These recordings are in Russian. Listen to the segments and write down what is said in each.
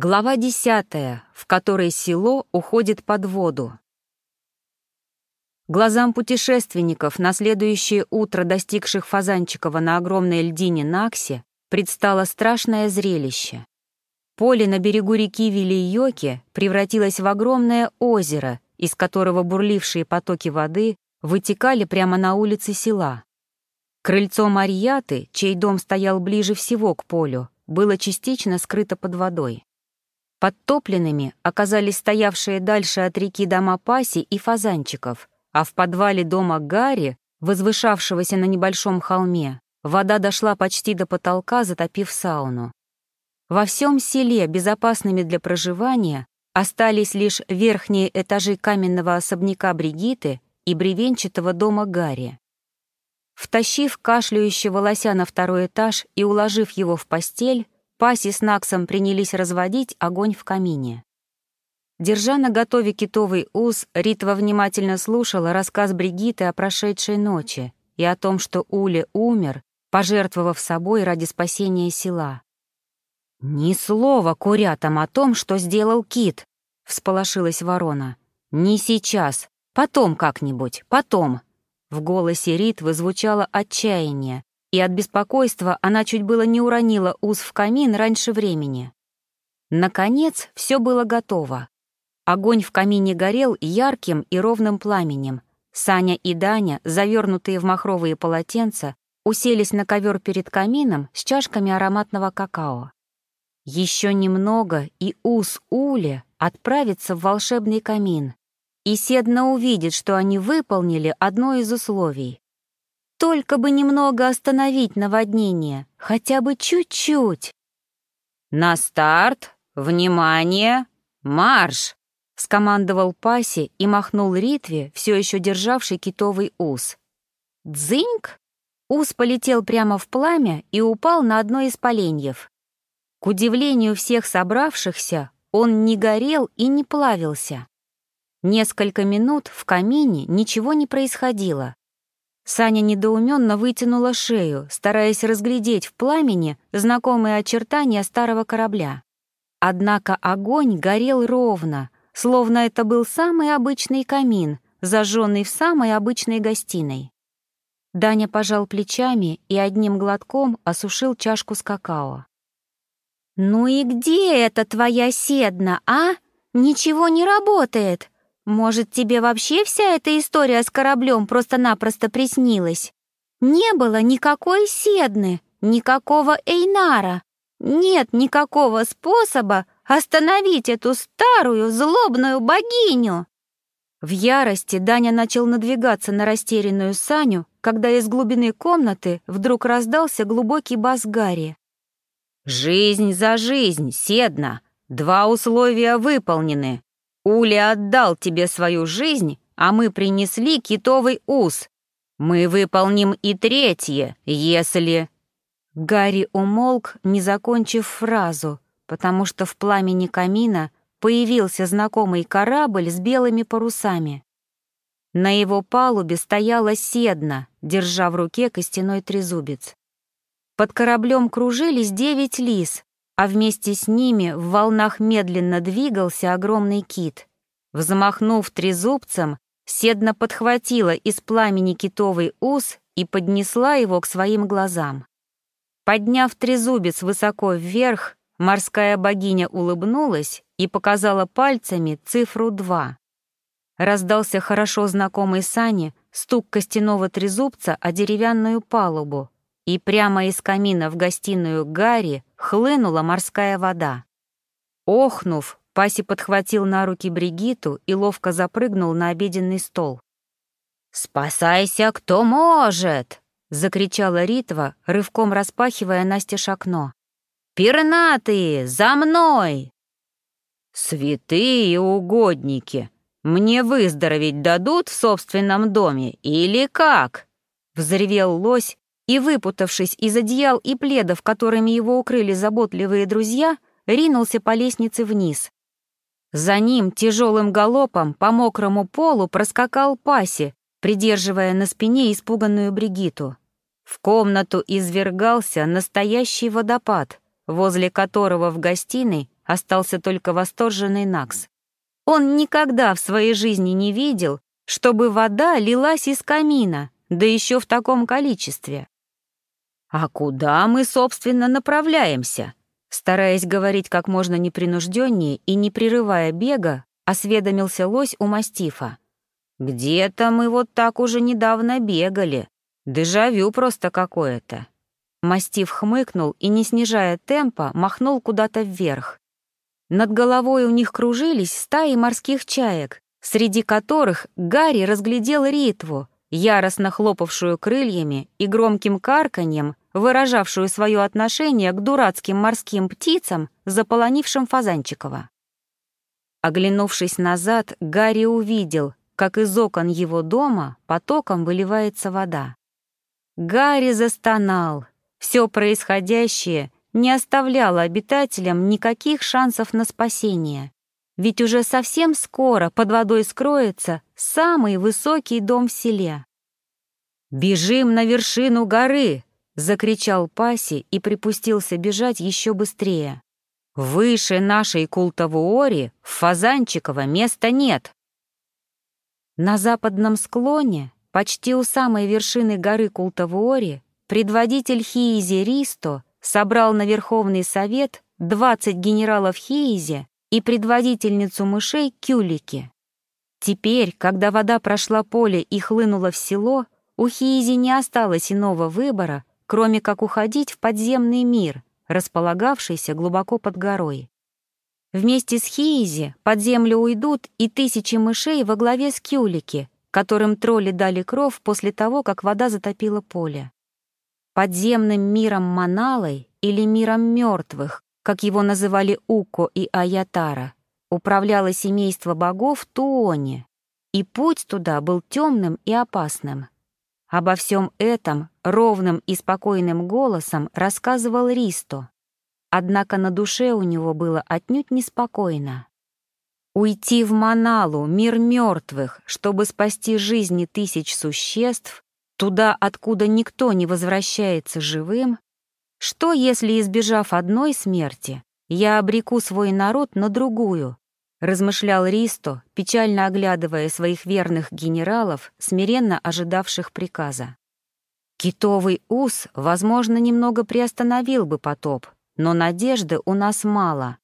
Глава десятая, в которой село уходит под воду. Глазам путешественников, на следующее утро достигших Фазанчикова на огромной льдине Наксе, предстало страшное зрелище. Поле на берегу реки Вилийоки превратилось в огромное озеро, из которого бурлившие потоки воды вытекали прямо на улицы села. Крыльцо Марьяты, чей дом стоял ближе всего к полю, было частично скрыто под водой. Подтопленными оказались стоявшие дальше от реки дома Паси и Фазанчиков, а в подвале дома Гарри, возвышавшегося на небольшом холме, вода дошла почти до потолка, затопив сауну. Во всем селе, безопасными для проживания, остались лишь верхние этажи каменного особняка Бригиты и бревенчатого дома Гарри. Втащив кашляющего лося на второй этаж и уложив его в постель, Паси с Наксом принялись разводить огонь в камине. Держа на готове китовый ус, Ритва внимательно слушала рассказ Бригиты о прошедшей ночи и о том, что Уле умер, пожертвовав собой ради спасения села. «Ни слова курятам о том, что сделал кит», — всполошилась ворона. «Не сейчас, потом как-нибудь, потом». В голосе Ритвы звучало отчаяние, и от беспокойства она чуть было не уронила ус в камин раньше времени. Наконец, все было готово. Огонь в камине горел ярким и ровным пламенем. Саня и Даня, завернутые в махровые полотенца, уселись на ковер перед камином с чашками ароматного какао. Еще немного, и ус Ули отправится в волшебный камин, и Седна увидит, что они выполнили одно из условий. Только бы немного остановить наводнение, хотя бы чуть-чуть. «На старт! Внимание! Марш!» — скомандовал Паси и махнул Ритве, все еще державший китовый ус. «Дзыньк!» Ус полетел прямо в пламя и упал на одно из поленьев. К удивлению всех собравшихся, он не горел и не плавился. Несколько минут в камине ничего не происходило, Саня недоуменно вытянула шею, стараясь разглядеть в пламени знакомые очертания старого корабля. Однако огонь горел ровно, словно это был самый обычный камин, зажженный в самой обычной гостиной. Даня пожал плечами и одним глотком осушил чашку с какао. «Ну и где эта твоя седна, а? Ничего не работает!» Может, тебе вообще вся эта история с кораблем просто-напросто приснилась? Не было никакой Седны, никакого Эйнара. Нет никакого способа остановить эту старую злобную богиню. В ярости Даня начал надвигаться на растерянную Саню, когда из глубины комнаты вдруг раздался глубокий бас Гарри. «Жизнь за жизнь, Седна! Два условия выполнены. Уля отдал тебе свою жизнь, а мы принесли китовый ус. Мы выполним и третье, если...» Гарри умолк, не закончив фразу, потому что в пламени камина появился знакомый корабль с белыми парусами. На его палубе стояла седна, держа в руке костяной трезубец. Под кораблем кружились девять лис, а вместе с ними в волнах медленно двигался огромный кит. Взмахнув трезубцем, Седна подхватила из пламени китовый ус и поднесла его к своим глазам. Подняв трезубец высоко вверх, морская богиня улыбнулась и показала пальцами цифру два. Раздался хорошо знакомый Сане стук костяного трезубца о деревянную палубу, и прямо из камина в гостиную Гарри хлынула морская вода. Охнув, Паси подхватил на руки Бригиту и ловко запрыгнул на обеденный стол. «Спасайся, кто может!» — закричала Ритва, рывком распахивая Насте окно. «Пернатые, за мной!» «Святые угодники! Мне выздороветь дадут в собственном доме или как?» Взревел лось и, выпутавшись из одеял и пледов, которыми его укрыли заботливые друзья, ринулся по лестнице вниз. За ним тяжелым галопом по мокрому полу проскакал Паси, придерживая на спине испуганную Бригиту. В комнату извергался настоящий водопад, возле которого в гостиной остался только восторженный Накс. Он никогда в своей жизни не видел, чтобы вода лилась из камина, да еще в таком количестве. «А куда мы, собственно, направляемся?» Стараясь говорить как можно непринужденнее и не прерывая бега, осведомился лось у мастифа. «Где-то мы вот так уже недавно бегали. Дежавю просто какое-то». Мастиф хмыкнул и, не снижая темпа, махнул куда-то вверх. Над головой у них кружились стаи морских чаек, среди которых Гарри разглядел Ритву, яростно хлопавшую крыльями и громким карканьем, выражавшую свое отношение к дурацким морским птицам, заполонившим Фазанчикова. Оглянувшись назад, Гарри увидел, как из окон его дома потоком выливается вода. Гарри застонал. Все происходящее не оставляло обитателям никаких шансов на спасение. Ведь уже совсем скоро под водой скроется самый высокий дом в селе. «Бежим на вершину горы!» — закричал Паси и припустился бежать еще быстрее. «Выше нашей Култавуори в Фазанчиково места нет!» На западном склоне, почти у самой вершины горы Култавуори, предводитель Хиизи Ристо собрал на Верховный Совет 20 генералов Хиизи и предводительницу мышей Кюлики. Теперь, когда вода прошла поле и хлынула в село, у Хиизи не осталось иного выбора, кроме как уходить в подземный мир, располагавшийся глубоко под горой. Вместе с Хиизи под землю уйдут и тысячи мышей во главе с Кюлики, которым тролли дали кров после того, как вода затопила поле. Подземным миром Маналой или миром мертвых, как его называли Уко и Аятара, управляло семейство богов Туони, и путь туда был темным и опасным. Обо всем этом ровным и спокойным голосом рассказывал Ристо, однако на душе у него было отнюдь неспокойно. Уйти в Маналу, мир мертвых, чтобы спасти жизни тысяч существ, туда, откуда никто не возвращается живым, что, если, избежав одной смерти, я обреку свой народ на другую? Размышлял Ристо, печально оглядывая своих верных генералов, смиренно ожидавших приказа. Китовый ус, возможно, немного приостановил бы потоп, но надежды у нас мало.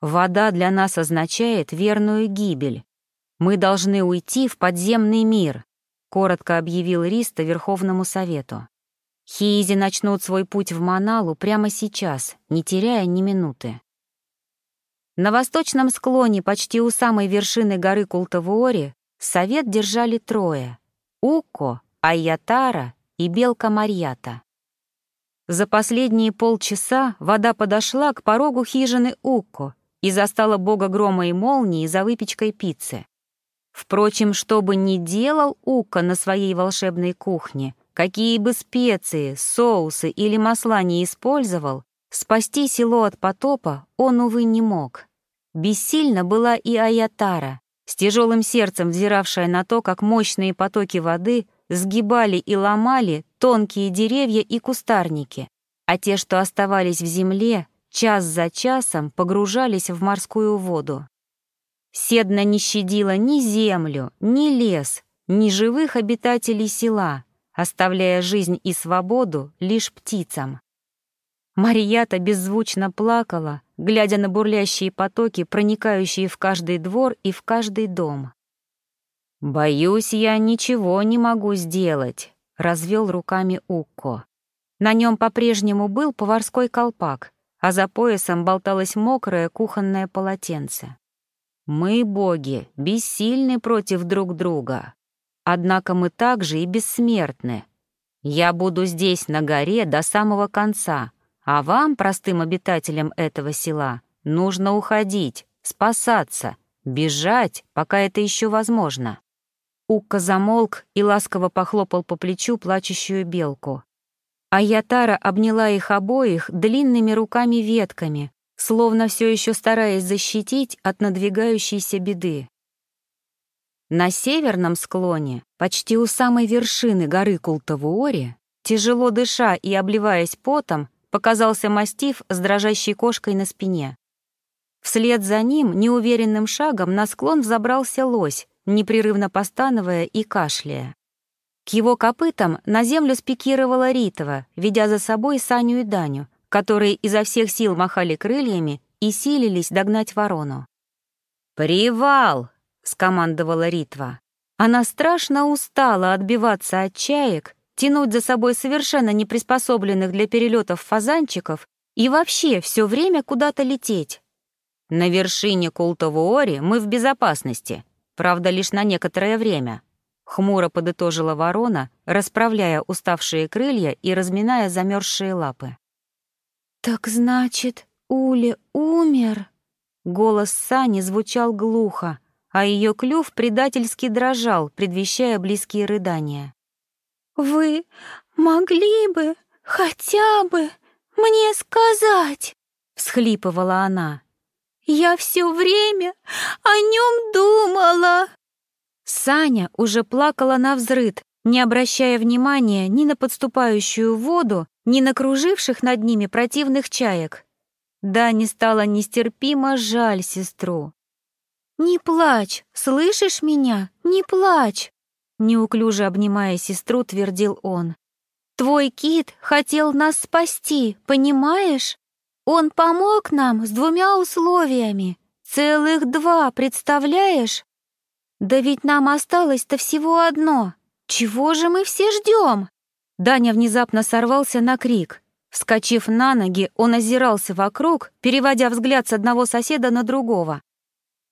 Вода для нас означает верную гибель. Мы должны уйти в подземный мир, коротко объявил Ристо Верховному Совету. Хиизи начнут свой путь в Маналу прямо сейчас, не теряя ни минуты. На восточном склоне, почти у самой вершины горы Култавуори, совет держали трое — Уко, Айятара и Белка Марьята. За последние полчаса вода подошла к порогу хижины Уко и застала бога грома и молнии за выпечкой пиццы. Впрочем, что бы ни делал Ука на своей волшебной кухне — Какие бы специи, соусы или масла не использовал, спасти село от потопа он, увы, не мог. Бессильна была и Аятара, с тяжелым сердцем взиравшая на то, как мощные потоки воды сгибали и ломали тонкие деревья и кустарники, а те, что оставались в земле, час за часом погружались в морскую воду. Седна не щадила ни землю, ни лес, ни живых обитателей села, оставляя жизнь и свободу лишь птицам. Марията беззвучно плакала, глядя на бурлящие потоки, проникающие в каждый двор и в каждый дом. «Боюсь, я ничего не могу сделать», — развел руками Укко. На нем по-прежнему был поварской колпак, а за поясом болталось мокрое кухонное полотенце. «Мы, боги, бессильны против друг друга. Однако мы также и бессмертны. Я буду здесь, на горе, до самого конца, а вам, простым обитателям этого села, нужно уходить, спасаться, бежать, пока это еще возможно». Укка замолк и ласково похлопал по плечу плачущую белку. А Ятара обняла их обоих длинными руками-ветками, словно все еще стараясь защитить от надвигающейся беды. На северном склоне, почти у самой вершины горы Култавуори, тяжело дыша и обливаясь потом, показался мастиф с дрожащей кошкой на спине. Вслед за ним неуверенным шагом на склон взобрался лось, непрерывно постановая и кашляя. К его копытам на землю спикировала Ритова, ведя за собой Саню и Даню, которые изо всех сил махали крыльями и силились догнать ворону. «Привал!» — скомандовала Ритва. Она страшно устала отбиваться от чаек, тянуть за собой совершенно неприспособленных для перелетов фазанчиков и вообще все время куда-то лететь. На вершине Култовуори мы в безопасности, правда, лишь на некоторое время. Хмуро подытожила ворона, расправляя уставшие крылья и разминая замерзшие лапы. «Так значит, Ули умер?» Голос Сани звучал глухо, а ее клюв предательски дрожал, предвещая близкие рыдания. «Вы могли бы хотя бы мне сказать?» — всхлипывала она. «Я все время о нем думала!» Саня уже плакала на взрыд, не обращая внимания ни на подступающую воду, ни на круживших над ними противных чаек. Да, не стало нестерпимо жаль сестру. «Не плачь, слышишь меня? Не плачь!» Неуклюже обнимая сестру, твердил он. «Твой кит хотел нас спасти, понимаешь? Он помог нам с двумя условиями. Целых два, представляешь? Да ведь нам осталось-то всего одно. Чего же мы все ждем?» Даня внезапно сорвался на крик. Вскочив на ноги, он озирался вокруг, переводя взгляд с одного соседа на другого.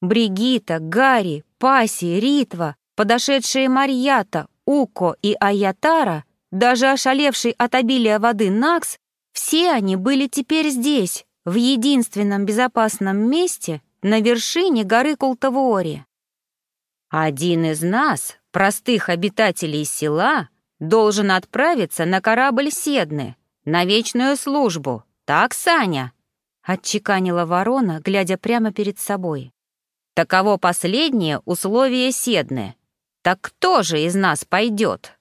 Бригита, Гарри, Паси, Ритва, подошедшие Марьята, Уко и Аятара, даже ошалевший от обилия воды Накс, все они были теперь здесь, в единственном безопасном месте на вершине горы Култавуори. Один из нас, простых обитателей села, должен отправиться на корабль Седны, на вечную службу. Так, Саня?» — отчеканила ворона, глядя прямо перед собой. Таково последнее условие Седны. Так кто же из нас пойдет?